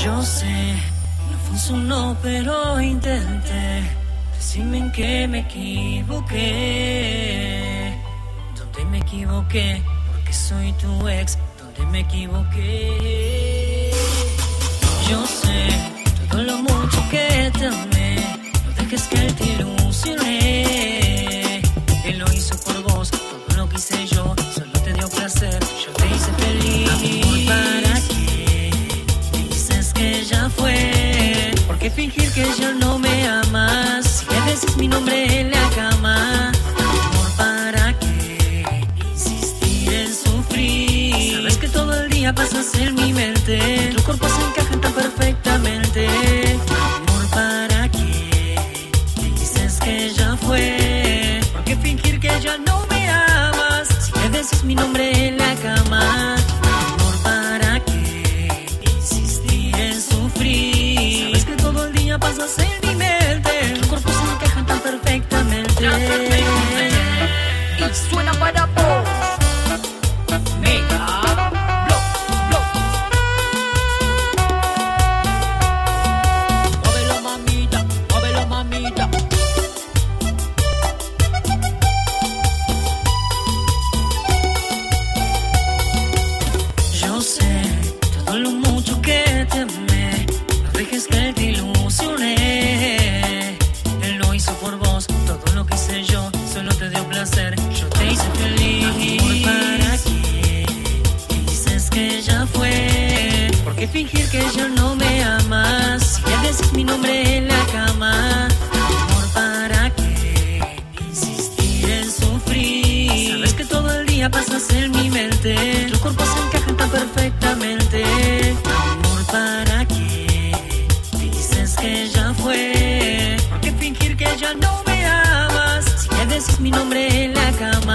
Yo sé, no funcionó, pero intenté. Decime en qué me equivoqué. ¿Dónde me equivoqué? Porque soy tu ex. ¿Dónde me equivoqué? Yo pasas en mi mente. Tu cuerpo se encaja tan perfectamente. Amor, ¿para qué dices que ya fue? ¿Por qué fingir que ya no me amas? Si le decís mi nombre todo lo mucho que te amé. No dejes que él te ilusione. Él lo hizo por vos, todo lo que hice yo. Solo te dio placer, yo te hice feliz. Amor, ¿para qué dices que ya fue? ¿Por qué fingir que ya no me amas? Si ya decís mi nombre en la cama. Amor, ¿para qué insistir en sufrir? Sabes que todo el día pasas en mi mente. Tu cuerpo se encaja tan perfectamente. No me amas? Si ya decís mi nombre en la cama.